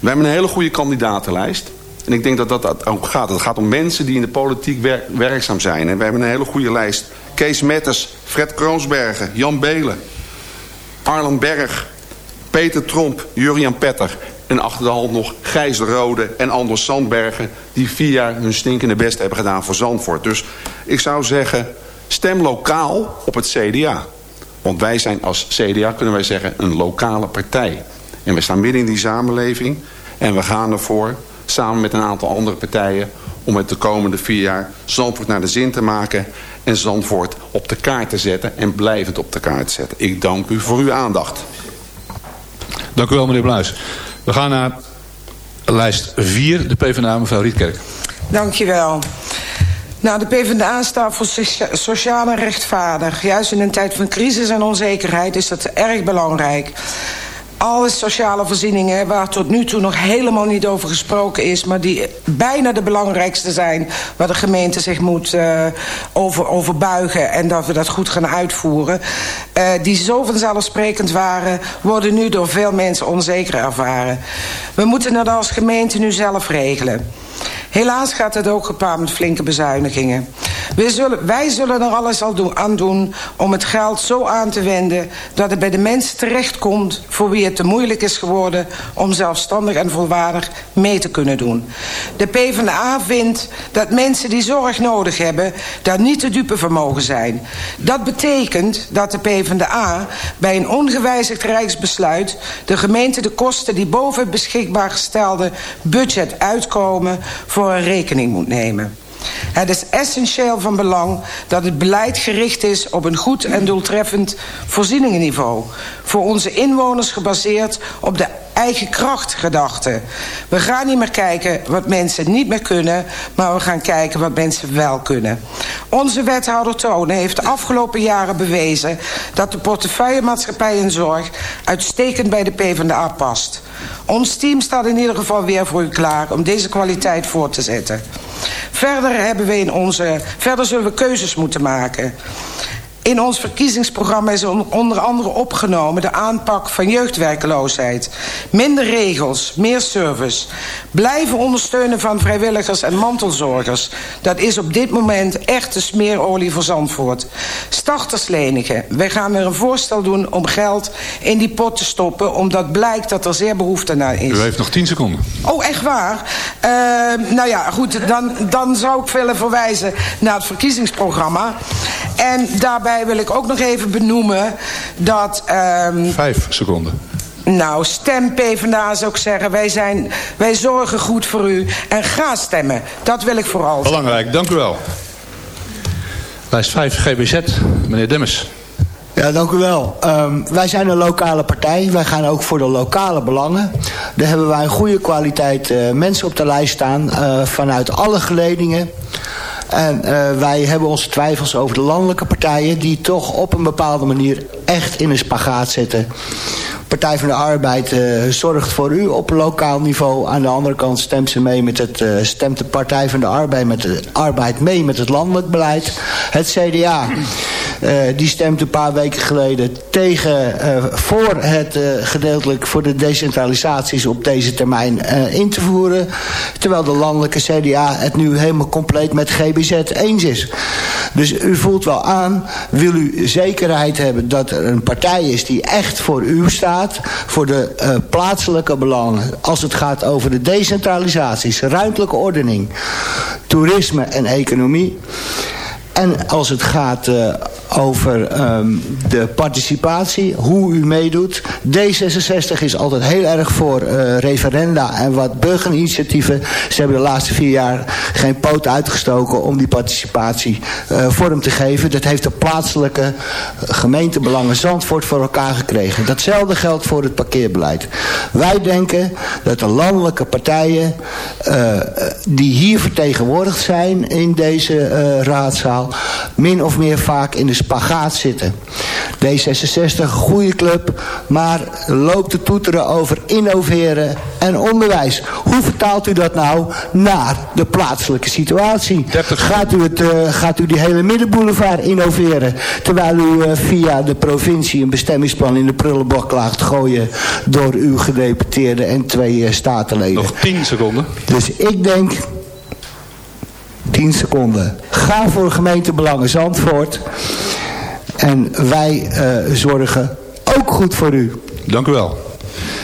We hebben een hele goede kandidatenlijst. En ik denk dat dat, ook gaat. Het gaat om mensen die in de politiek wer- werkzaam zijn. En we hebben een hele goede lijst. Kees Metters, Fred Kroonsbergen, Jan Belen, Arlen Berg, Peter Tromp, Jurian Petter. En achter de hand nog Gijs de Rode en Anders Sandbergen... die vier jaar hun stinkende best hebben gedaan voor Zandvoort. Dus ik zou zeggen, stem lokaal op het CDA. Want wij zijn als CDA, kunnen wij zeggen, een lokale partij. En we staan midden in die samenleving. En we gaan ervoor, samen met een aantal andere partijen... om het de komende vier jaar Zandvoort naar de zin te maken... en Zandvoort op de kaart te zetten en blijvend op de kaart te zetten. Ik dank u voor uw aandacht. Dank u wel, meneer Bluis. We gaan naar lijst 4, de PvdA, mevrouw Rietkerk. Dankjewel. Nou, de PvdA staat voor socia- sociaal en rechtvaardig. Juist in een tijd van crisis en onzekerheid is dat erg belangrijk. Alle sociale voorzieningen waar tot nu toe nog helemaal niet over gesproken is... maar die bijna de belangrijkste zijn... waar de gemeente zich moet uh, over, over en dat we dat goed gaan uitvoeren... Uh, die zo vanzelfsprekend waren... worden nu door veel mensen onzeker ervaren. We moeten dat als gemeente nu zelf regelen. Helaas gaat het ook gepaard met flinke bezuinigingen. Wij zullen, wij zullen er alles al doen, aan doen om het geld zo aan te wenden... dat het bij de mensen terechtkomt voor wie het te moeilijk is geworden... om zelfstandig en volwaardig mee te kunnen doen. De PvdA vindt dat mensen die zorg nodig hebben... daar niet te dupe van mogen zijn. Dat betekent dat de PvdA bij een ongewijzigd rijksbesluit... de gemeente de kosten die boven het beschikbaar gestelde budget uitkomen... voor een rekening moet nemen. Het is essentieel van belang dat het beleid gericht is op een goed en doeltreffend voorzieningenniveau. Voor onze inwoners gebaseerd op de eigen krachtgedachte. We gaan niet meer kijken wat mensen niet meer kunnen, maar we gaan kijken wat mensen wel kunnen. Onze wethouder Tonen heeft de afgelopen jaren bewezen dat de portefeuillemaatschappij in zorg uitstekend bij de PvdA past. Ons team staat in ieder geval weer voor u klaar om deze kwaliteit voor te zetten. Verder, hebben we in onze, verder zullen we keuzes moeten maken. In ons verkiezingsprogramma is onder andere opgenomen de aanpak van jeugdwerkeloosheid. Minder regels, meer service. Blijven ondersteunen van vrijwilligers en mantelzorgers. Dat is op dit moment echt de smeerolie voor Zandvoort. Startersleningen. Wij gaan weer een voorstel doen om geld in die pot te stoppen... omdat blijkt dat er zeer behoefte naar is. U heeft nog 10 seconden. Oh, echt waar? Uh, nou ja, goed, dan, dan zou ik willen verwijzen naar het verkiezingsprogramma. En daarbij wil ik ook nog even benoemen dat... Um, Vijf seconden. Nou, stem PvdA zou ik zeggen. Wij, zijn, wij zorgen goed voor u. En ga stemmen. Dat wil ik vooral zeggen. Belangrijk, dank u wel. Lijst 5, GBZ, meneer Demmers. Ja, dank u wel. Um, wij zijn een lokale partij. Wij gaan ook voor de lokale belangen. Daar hebben wij een goede kwaliteit uh, mensen op de lijst staan. Uh, vanuit alle geledingen. En uh, wij hebben onze twijfels over de landelijke partijen... die toch op een bepaalde manier echt in een spagaat zitten. Partij van de Arbeid eh, zorgt voor u op lokaal niveau. Aan de andere kant stemt ze mee met het, eh, stemt de Partij van de Arbeid, met de Arbeid mee met het landelijk beleid. Het CDA eh, die stemt een paar weken geleden tegen voor het gedeeltelijk voor de decentralisaties op deze termijn in te voeren. Terwijl de landelijke CDA het nu helemaal compleet met GBZ eens is. Dus u voelt wel aan, wil u zekerheid hebben dat er een partij is die echt voor u staat, voor de eh, plaatselijke belangen. Als het gaat over de decentralisaties, ruimtelijke ordening, toerisme en economie. En als het gaat uh, over um, de participatie, hoe u meedoet. D66 is altijd heel erg voor uh, referenda en wat burgerinitiatieven. Ze hebben de laatste vier jaar geen poot uitgestoken om die participatie uh, vorm te geven. Dat heeft de plaatselijke gemeentebelangen Zandvoort voor elkaar gekregen. Datzelfde geldt voor het parkeerbeleid. Wij denken dat de landelijke partijen die hier vertegenwoordigd zijn in deze raadzaal min of meer vaak in de spagaat zitten. D66, goede club, maar loopt te toeteren over innoveren en onderwijs. Hoe vertaalt u dat nou naar de plaatselijke situatie? Gaat u, het, uh, gaat u die hele middenboulevard innoveren... terwijl u uh, via de provincie een bestemmingsplan in de prullenbak laat gooien... door uw gedeputeerde en twee uh, statenleden? Nog 10 seconden. Dus ik denk 10 seconden. Ga voor gemeentebelangen Zandvoort. En wij uh, zorgen ook goed voor u. Dank u wel.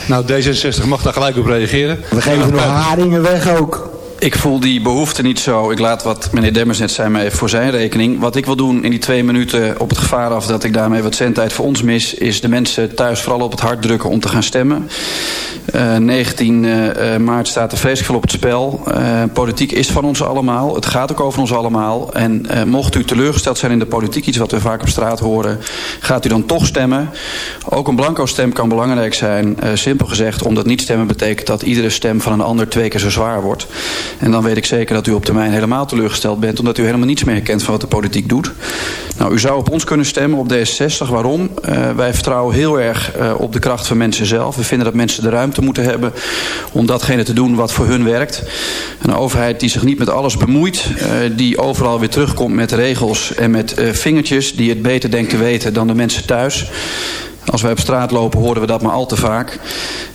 Nou, D66 mag daar gelijk op reageren. We geven nog haringen weg ook. Ik voel die behoefte niet zo. Ik laat wat meneer Demmers net zei even voor zijn rekening. Wat ik wil doen in die twee minuten op het gevaar af dat ik daarmee wat zendtijd voor ons mis... is de mensen thuis vooral op het hart drukken om te gaan stemmen. Uh, 19 uh, maart staat er vreselijk veel op het spel. Uh, politiek is van ons allemaal. Het gaat ook over ons allemaal. En uh, mocht u teleurgesteld zijn in de politiek, iets wat we vaak op straat horen... gaat u dan toch stemmen. Ook een blanco stem kan belangrijk zijn. Uh, simpel gezegd, omdat niet stemmen betekent dat iedere stem van een ander twee keer zo zwaar wordt. En dan weet ik zeker dat u op termijn helemaal teleurgesteld bent... omdat u helemaal niets meer herkent van wat de politiek doet. Nou, u zou op ons kunnen stemmen, op D66. Waarom? Uh, wij vertrouwen heel erg uh, op de kracht van mensen zelf. We vinden dat mensen de ruimte moeten hebben om datgene te doen wat voor hun werkt. Een overheid die zich niet met alles bemoeit... Uh, die overal weer terugkomt met regels en met vingertjes... die het beter denkt te weten dan de mensen thuis... Als wij op straat lopen horen we dat maar al te vaak.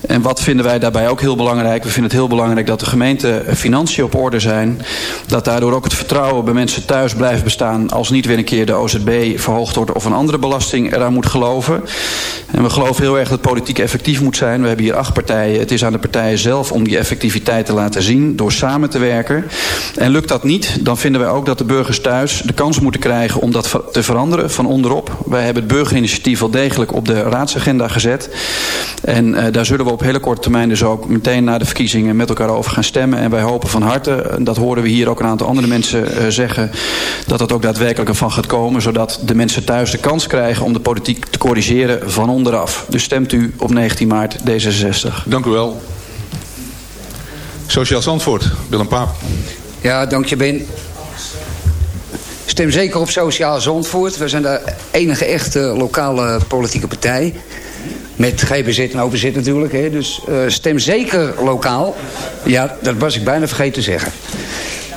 En wat vinden wij daarbij ook heel belangrijk? We vinden het heel belangrijk dat de gemeente financiën op orde zijn. Dat daardoor ook het vertrouwen bij mensen thuis blijft bestaan... als niet weer een keer de OZB verhoogd wordt of een andere belasting eraan moet geloven. En we geloven heel erg dat politiek effectief moet zijn. We hebben hier acht partijen. Het is aan de partijen zelf om die effectiviteit te laten zien... door samen te werken. En lukt dat niet, dan vinden wij ook dat de burgers thuis... de kans moeten krijgen om dat te veranderen van onderop. Wij hebben het burgerinitiatief wel degelijk op de raadsagenda gezet. En uh, daar zullen we op hele korte termijn dus ook meteen na de verkiezingen met elkaar over gaan stemmen. En wij hopen van harte, dat horen we hier ook een aantal andere mensen uh, zeggen, dat dat ook daadwerkelijk ervan gaat komen. Zodat de mensen thuis de kans krijgen om de politiek te corrigeren van onderaf. Dus stemt u op 19 maart D66. Dank u wel. Sociaal Zandvoort, Willem Paap. Ja, dank je Ben. Stem zeker op Sociaal Zandvoort. We zijn de enige echte lokale politieke partij. Met GBZ en OPZ natuurlijk. Hè. Dus uh, stem zeker lokaal. Ja, dat was ik bijna vergeten te zeggen.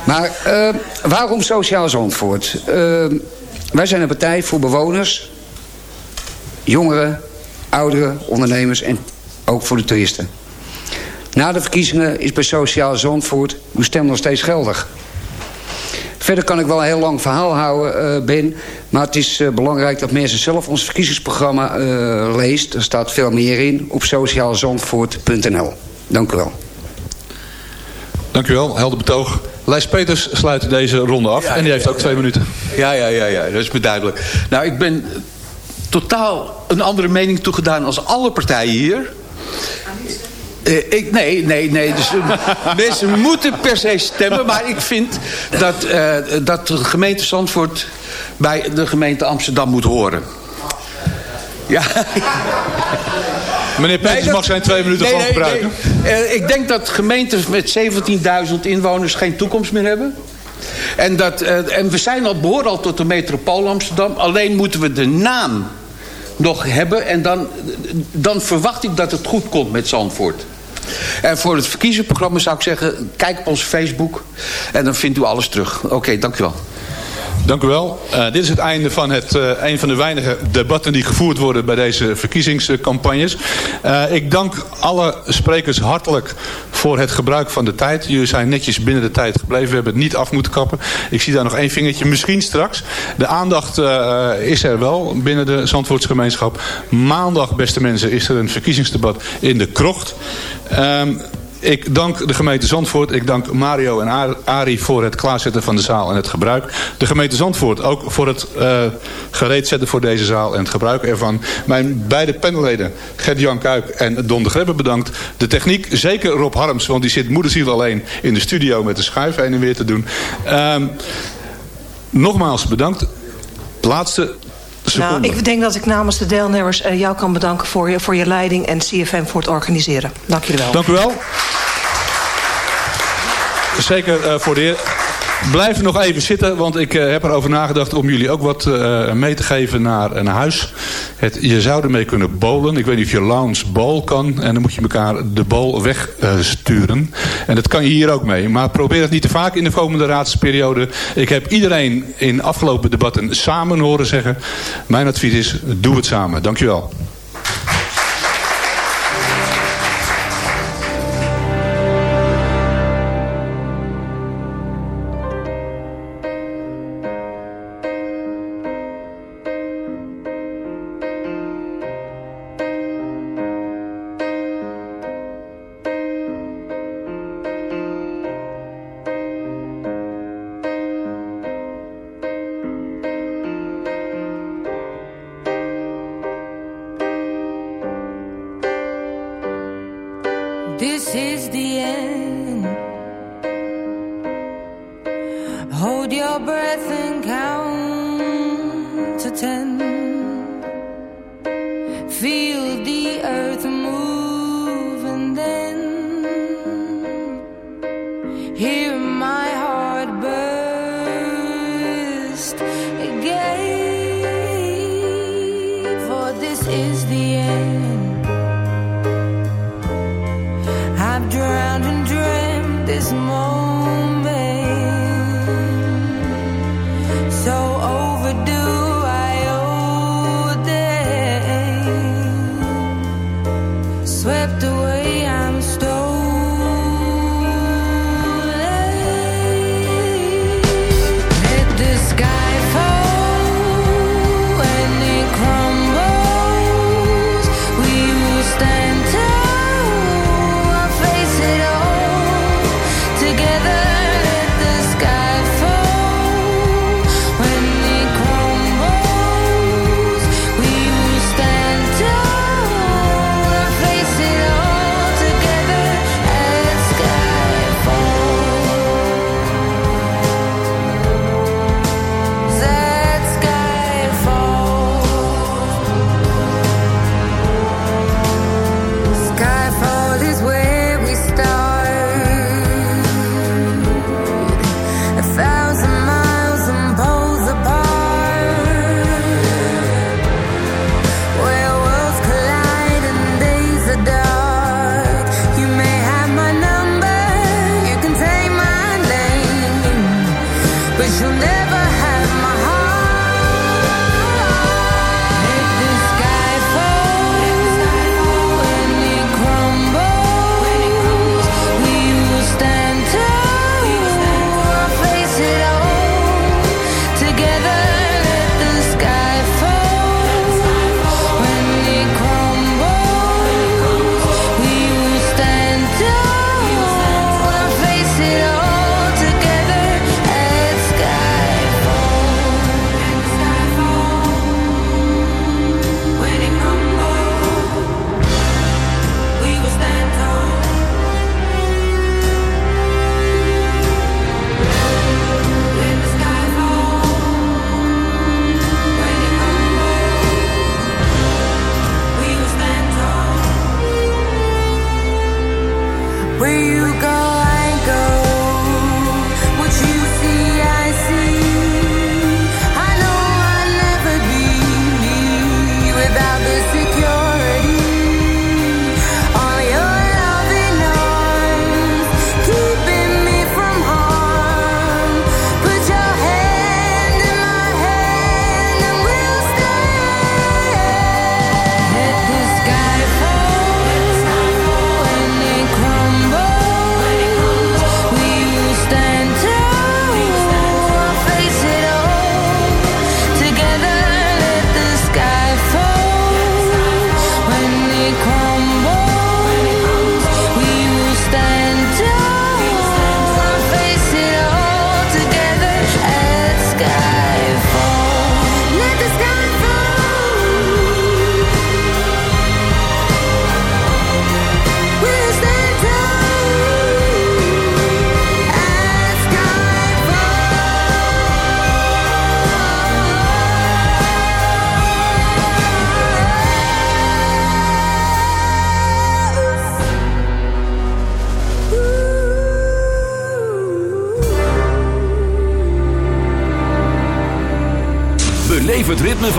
Maar uh, waarom Sociaal Zandvoort? Uh, wij zijn een partij voor bewoners, jongeren, ouderen, ondernemers en ook voor de toeristen. Na de verkiezingen is bij Sociaal Zandvoort uw stem nog steeds geldig. Verder kan ik wel een heel lang verhaal houden, uh, Ben. Maar het is uh, belangrijk dat mensen zelf ons verkiezingsprogramma uh, leest. Er staat veel meer in op sociaalzandvoort.nl. Dank u wel. Dank u wel, helder betoog. Lijs Peters sluit deze ronde af ja, en die heeft ook twee minuten. Ja, ja, ja, ja, dat is me duidelijk. Nou, ik ben totaal een andere mening toegedaan als alle partijen hier. Uh, ik, nee, nee, nee. Dus, mensen moeten per se stemmen. Maar ik vind dat, uh, dat de gemeente Zandvoort bij de gemeente Amsterdam moet horen. Ja. Meneer Peters nee, mag zijn twee minuten nee, nee, gebruiken. Nee, ik denk dat gemeentes met 17.000 inwoners geen toekomst meer hebben. En, dat, en we zijn al, behoren al tot de metropool Amsterdam. Alleen moeten we de naam nog hebben. En dan, dan verwacht ik dat het goed komt met Zandvoort. En voor het verkiezingsprogramma zou ik zeggen... kijk op onze Facebook en dan vindt u alles terug. Oké, dank u wel. Dank u wel. Uh, dit is het einde van het, uh, een van de weinige debatten die gevoerd worden bij deze verkiezingscampagnes. Uh, ik dank alle sprekers hartelijk voor het gebruik van de tijd. Jullie zijn netjes binnen de tijd gebleven. We hebben het niet af moeten kappen. Ik zie daar nog één vingertje. Misschien straks. De aandacht is er wel binnen de Zandvoortsgemeenschap. Maandag, beste mensen, is er een verkiezingsdebat in de krocht. Um, ik dank de gemeente Zandvoort. Ik dank Mario en Ari voor het klaarzetten van de zaal en het gebruik. De gemeente Zandvoort ook voor het uh, gereed zetten voor deze zaal en het gebruik ervan. Mijn beide panelleden Gert-Jan Kuik en Don de Grebbe bedankt. De techniek, zeker Rob Harms, want die zit moederziel alleen in de studio met de schuif heen en weer te doen. Um, nogmaals bedankt. Laatste nou, ik denk dat ik namens de deelnemers uh, jou kan bedanken voor je, voor je leiding en CFM voor het organiseren. Dank jullie wel. Dank u wel. Zeker uh, voor de heer. Blijf nog even zitten, want ik uh, heb erover nagedacht om jullie ook wat uh, mee te geven naar een huis. Het, je zou ermee kunnen bowlen. Ik weet niet of je lounge bowl kan. En dan moet je elkaar de bol wegsturen. En dat kan je hier ook mee. Maar probeer het niet te vaak in de komende raadsperiode. Ik heb iedereen in afgelopen debatten samen horen zeggen. Mijn advies is, doe het samen. Dankjewel.